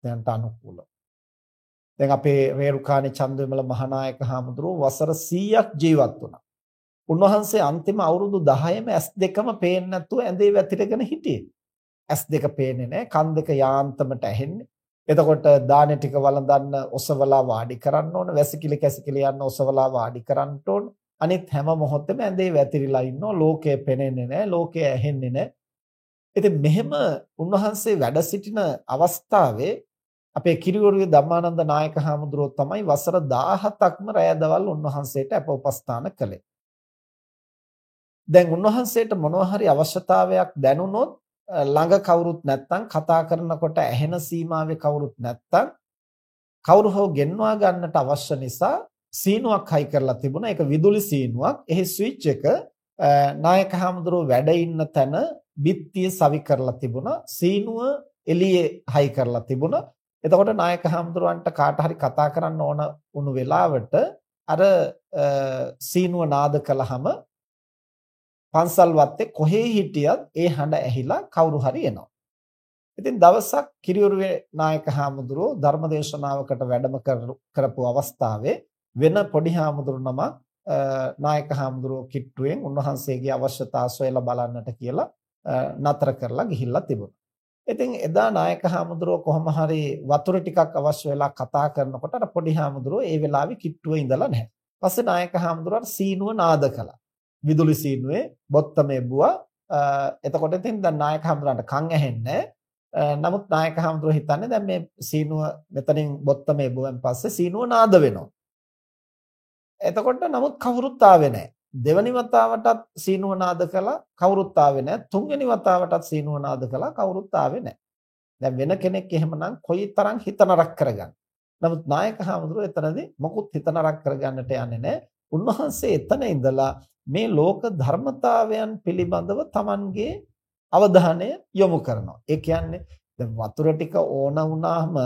තත්ත්වයන්ට අනුකූලව. දැන් අපේ රේරුකාණේ චන්දවිමල මහානායක හාමුදුරුවෝ වසර 100ක් ජීවත් වුණා. උන්වහන්සේ අන්තිම අවුරුදු 10ෙම S2ම පේන්නේ නැතුව ඇඳේ වැතිරගෙන හිටියේ. S2 පේන්නේ නැහැ, කන් දෙක යාන්තමට ඇහෙන්නේ. එතකොට දාන ටික වළඳන්න ඔසවලා වාඩි කරන්න ඕන, වැසිකිලි කැසිකිලි යන්න ඔසවලා වාඩි කරන්න ඕන. අනිත් හැම මොහොතෙම ඇඳේ වැතිරිලා ඉන්නවා. ලෝකය පෙනෙන්නේ නැහැ, ලෝකය ඇහෙන්නේ නැහැ. ඉතින් මෙහෙම උන්වහන්සේ වැඩ සිටින අවස්ථාවේ අපේ කිරිවරුවේ ධම්මානන්ද නායක හාමුදුරුවෝ තමයි වසර 17ක්ම රැය දවල් උන්වහන්සේට අප උපස්ථාන කළේ. දැන් උන්වහන්සේට මොනවා හරි අවශ්‍යතාවයක් දැනුනොත් ළඟ කවුරුත් නැත්තම් කතා කරනකොට ඇහෙන සීමාවේ කවුරුත් නැත්තම් කවුරු හෝ ගෙන්වා ගන්නට අවශ්‍ය නිසා සීනුවක් හයි කරලා තිබුණා. ඒක විදුලි සීනුවක්. එහි ස්විච් එක නායක හාමුදුරුවෝ වැඩ ඉන්න තැන බිත්තිය සවි කරලා තිබුණා. සීනුව එළියේ හයි කරලා තිබුණා. එතකොට නායක හාමුදුරුවන්ට කාට හරි කතා කරන්න ඕන වුණු වෙලාවට අර සීනුව නාද කළාම පන්සල් වත්තේ කොහේ හිටියත් ඒ හඬ ඇහිලා කවුරු හරි එනවා. ඉතින් දවසක් කිරියුරුවේ නායක හාමුදුරුවෝ ධර්මදේශනාවකට වැඩම කරපු අවස්ථාවේ වෙන පොඩි හාමුදුරු නමක් නායක හාමුදුරුවෝ කිට්ටුවෙන් උන්වහන්සේගේ අවශ්‍යතා සොයලා බලන්නට කියලා නතර කරලා ගිහිල්ලා තිබුණා. ඉතින් එදා නායක හාමුදුරුවෝ කොහොම හරි වතුර ටිකක් අවශ්‍ය වෙලා කතා කරනකොට අර පොඩි හාමුදුරුවෝ ඒ වෙලාවේ කිට්ටුවේ ඉඳලා නැහැ. පස්සේ නායක හාමුදුරුවෝ සීනුව නාද කළා. විදුලි සීනුවේ බොත්තමේ බුවා එතකොට ඉතින් දැන් නායක හාමුදුරන්ට කන් ඇහෙන්නේ නමුත් නායක හාමුදුරුවෝ හිතන්නේ දැන් මේ සීනුව මෙතනින් බොත්තමේ බුවෙන් පස්සේ සීනුව නාද වෙනවා. එතකොට නමුත් කවුරුත් ආවේ නැහැ. දෙවනි වතාවටත් සීනුව නාද කළා කවුරුත් ආවේ නැහැ. තුන්වෙනි වතාවටත් සීනුව නාද කළා කවුරුත් ආවේ නැහැ. දැන් වෙන කෙනෙක් එහෙමනම් කොයිතරම් හිත නරක කරගන්න. නමුත් නායක හාමුදුරුවෝ එතනදී මොකුත් හිත නරක කරගන්නට යන්නේ නැහැ. උන්වහන්සේ එතන ඉඳලා මේ ලෝක ධර්මතාවයන් පිළිබඳව Tamanගේ අවධානය යොමු කරනවා. ඒ කියන්නේ දැන් වතුර ටික ඕන වුණාම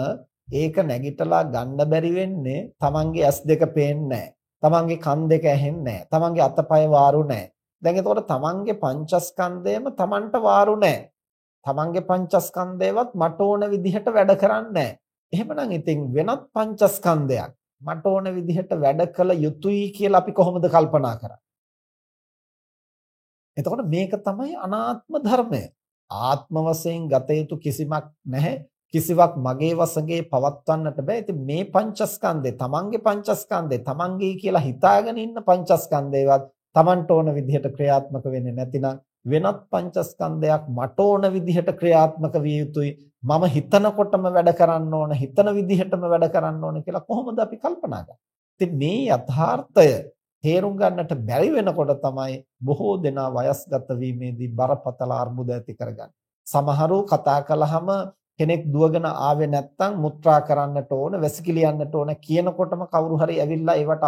ඒක නැගිටලා ගන්න බැරි වෙන්නේ Tamanගේ ඇස් දෙක පේන්නේ නැහැ. තමන්ගේ කන් දෙක ඇහෙන්නේ නැහැ. තමන්ගේ අතපය වාරු නැහැ. දැන් එතකොට තමන්ගේ පංචස්කන්ධයම තමන්ට වාරු නැහැ. තමන්ගේ පංචස්කන්ධයවත් මට ඕන විදිහට වැඩ කරන්නේ නැහැ. එහෙමනම් ඉතින් වෙනත් පංචස්කන්ධයක් මට ඕන විදිහට වැඩ කළ යුතුයි කියලා අපි කොහොමද කල්පනා කරන්නේ? එතකොට මේක තමයි අනාත්ම ධර්මය. ආත්ම වශයෙන් ගත යුතු කිසිමක් නැහැ. කිසිවක් මගේ වසඟේ පවත්වන්නට බෑ. ඉතින් මේ පංචස්කන්ධේ තමන්ගේ පංචස්කන්ධේ තමන්ගේ කියලා හිතාගෙන ඉන්න පංචස්කන්ධේවත් තමන්ට ඕන විදිහට ක්‍රියාත්මක වෙන්නේ නැතිනම් වෙනත් පංචස්කන්ධයක් මට ඕන විදිහට ක්‍රියාත්මක විය යුතුයි. මම හිතනකොටම වැඩ කරන්න ඕන, හිතන විදිහටම වැඩ කරන්න ඕන කියලා කොහොමද අපි කල්පනා කරන්නේ? ඉතින් මේ යථාර්ථය තේරුම් ගන්නට බැරි වෙනකොට තමයි බොහෝ දෙනා වයස්ගත වීමේදී බරපතල අර්බුද ඇති කරගන්නේ. සමහරව කතා කළාම කෙනෙක් දුවගෙන ආවේ නැත්නම් මුත්‍රා කරන්නට ඕන වැසිකිලි යන්නට ඕන කියනකොටම කවුරු හරි ඇවිල්ලා ඒවට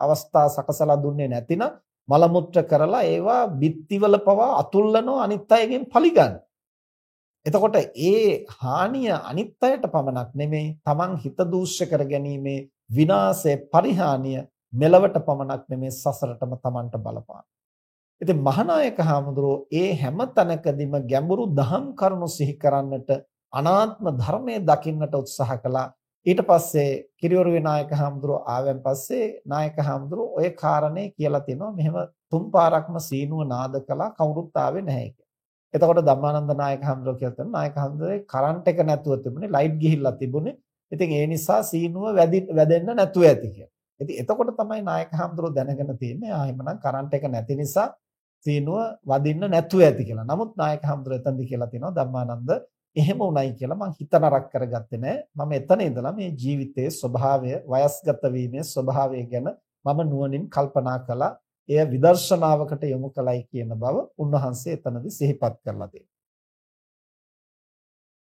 අවස්ථා සකසලා දුන්නේ නැතිනම් මල මුත්‍ර කරලා ඒවා බිත්තිවල පවා අතුල්ලනවා අනිත් අයගෙන් පලිගන්න. එතකොට ඒ හානිය අනිත් අයට පමණක් නෙමෙයි තමන් හිත දූෂ්‍ය කර ගැනීමේ විනාශය පරිහානිය මෙලවට පමණක් නෙමෙයි සසරටම තමන්ට බලපාන. ඉතින් මහානායක හාමුදුරුවෝ ඒ හැම තැනකදීම ගැඹුරු දහම් කරුණු සිහි කරන්නට අනාත්ම ධර්මයේ දකින්නට උත්සාහ කළා. ඊට පස්සේ කිරියොරු විනායක හාමුදුරුවෝ ආවෙන් පස්සේ නායක හාමුදුරුවෝ ඔය කාරණේ කියලා තිනවා මෙහෙම තුන් පාරක්ම සීනුව නාද කළා කවුරුත් ආවේ නැහැ කියලා. එතකොට ධම්මානන්ද නායක හාමුදුරුවෝ කියලා තන නායක හාමුදුරුවෝ කරන්ට් එක නැතුව තිබුණේ ලයිට් ගිහිල්ලා තිබුණේ. ඉතින් ඒ නිසා සීනුව වැදෙන්න නැතුව ඇති කියලා. ඉතින් එතකොට තමයි නායක හාමුදුරුවෝ දැනගෙන තියෙන්නේ ආ එහෙමනම් කරන්ට් එක නැති නිසා සීනුව වදින්න නැතුව ඇති කියලා. නමුත් නායක හාමුදුරුවෝ එතනදි කියලා තිනවා ධම්මානන්ද එහෙම උණයි කියලා මං හිත නරක කරගත්තේ නෑ. මම එතන ඉඳලා මේ ජීවිතයේ ස්වභාවය, වයස්ගත වීමේ ස්වභාවය ගැන මම නුවණින් කල්පනා කළා. එය විදර්ශනාවකට යොමු කළයි කියන බව උන්වහන්සේ එතනදී සිහිපත් කරලා තියෙනවා.